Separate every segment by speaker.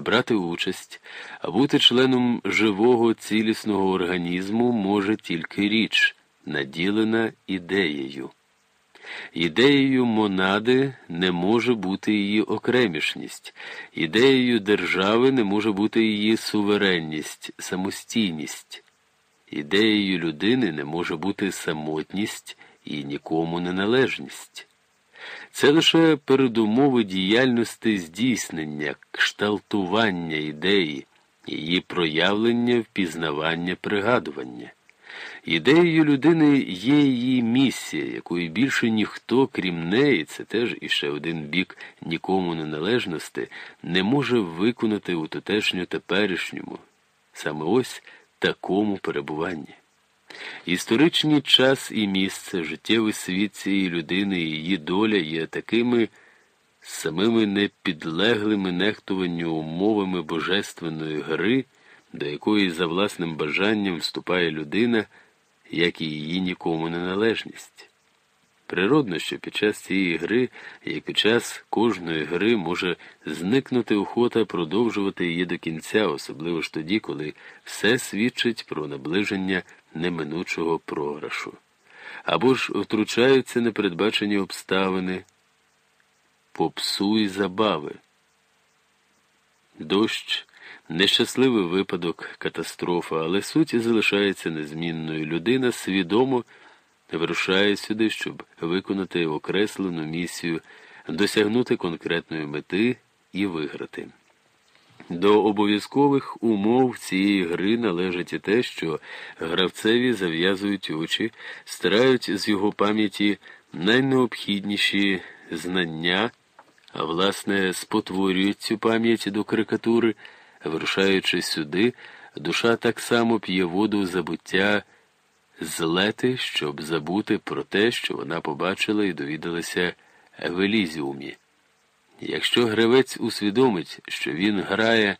Speaker 1: брати участь, а бути членом живого цілісного організму може тільки річ, наділена ідеєю. Ідеєю монади не може бути її окремішність, ідеєю держави не може бути її суверенність, самостійність, ідеєю людини не може бути самотність і нікому неналежність. Це лише передумови діяльності здійснення, кшталтування ідеї, її проявлення, впізнавання, пригадування. Ідеєю людини є її місія, якої більше ніхто, крім неї, це теж іще один бік нікому неналежності, не може виконати у тутешньо теперішньому, саме ось такому перебуванні. Історичний час і місце, життєвий світ цієї людини і її доля є такими самими непідлеглими нехтуванню умовами божественної гри, до якої за власним бажанням вступає людина, як і її нікому неналежність. Природно, що під час цієї гри, як під час кожної гри, може зникнути охота продовжувати її до кінця, особливо ж тоді, коли все свідчить про наближення неминучого програшу. Або ж втручаються непередбачені обставини, попсу і забави. Дощ, нещасливий випадок, катастрофа, але суть залишається незмінною. Людина свідомо вирушає сюди, щоб виконати окреслену місію, досягнути конкретної мети і виграти. До обов'язкових умов цієї гри належить і те, що гравцеві зав'язують очі, старають з його пам'яті найнеобхідніші знання, а власне спотворюють цю пам'ять до карикатури, вирушаючи сюди, душа так само п'є воду забуття злети, щоб забути про те, що вона побачила і довідалася в Елізіумі. Якщо гравець усвідомить, що він грає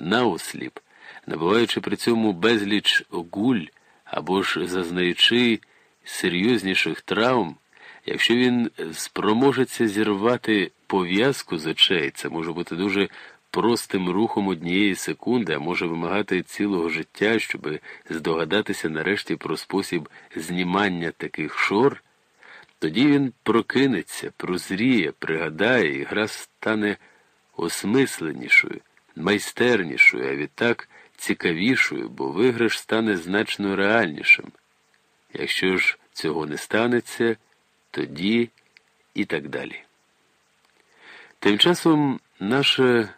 Speaker 1: наосліп, набуваючи при цьому безліч гуль або ж зазнаючи серйозніших травм, якщо він спроможеться зірвати пов'язку з очей, це може бути дуже простим рухом однієї секунди, а може вимагати цілого життя, щоб здогадатися нарешті про спосіб знімання таких шор. Тоді він прокинеться, прозріє, пригадає, і гра стане осмисленішою, майстернішою, а відтак цікавішою, бо виграш стане значно реальнішим. Якщо ж цього не станеться, тоді і так далі. Тим часом наше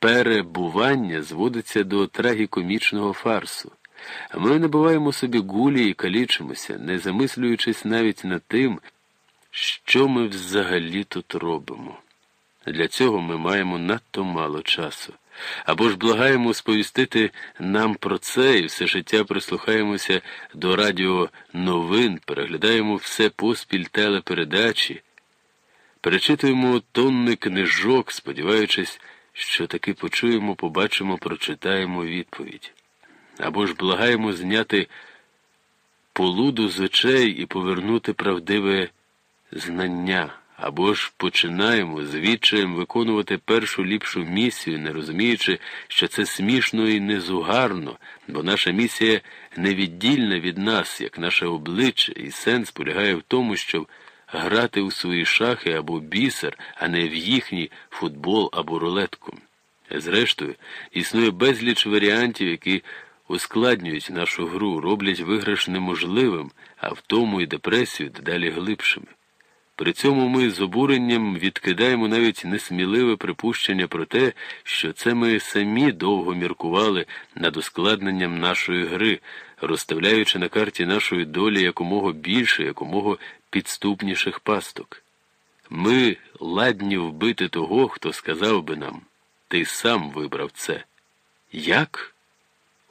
Speaker 1: перебування зводиться до трагікомічного фарсу. Ми набуваємо собі гулі і калічимося, не замислюючись навіть над тим, що ми взагалі тут робимо. Для цього ми маємо надто мало часу. Або ж благаємо сповістити нам про це і все життя прислухаємося до радіо новин, переглядаємо все поспіль телепередачі, перечитуємо тонни книжок, сподіваючись, що таки почуємо, побачимо, прочитаємо відповідь. Або ж благаємо зняти полуду з очей і повернути правдиве знання, або ж починаємо з відчаєм виконувати першу ліпшу місію, не розуміючи, що це смішно і незугарно, бо наша місія невіддільна від нас, як наше обличчя, і сенс полягає в тому, щоб грати у свої шахи або бісер, а не в їхній футбол або рулетку. Зрештою, існує безліч варіантів, які ускладнюють нашу гру, роблять виграш неможливим, а в тому і депресію дедалі глибшими. При цьому ми з обуренням відкидаємо навіть несміливе припущення про те, що це ми самі довго міркували над ускладненням нашої гри, розставляючи на карті нашої долі якомога більше, якомога підступніших пасток. Ми ладні вбити того, хто сказав би нам, ти сам вибрав це. Як?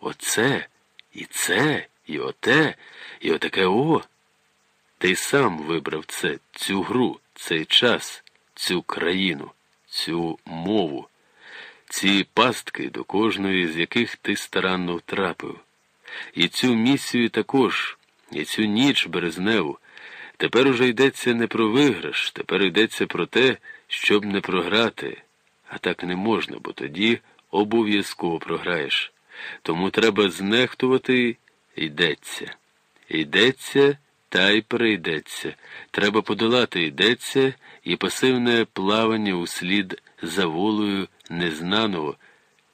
Speaker 1: Оце, і це, і оте, і отаке о. Ти сам вибрав це, цю гру, цей час, цю країну, цю мову, ці пастки, до кожної з яких ти старанно втрапив. І цю місію також, і цю ніч березневу. Тепер уже йдеться не про виграш, тепер йдеться про те, щоб не програти, а так не можна, бо тоді обов'язково програєш. Тому треба знехтувати йдеться. Йдеться та й перейдеться. Треба подолати йдеться і пасивне плавання услід за волею незнаного.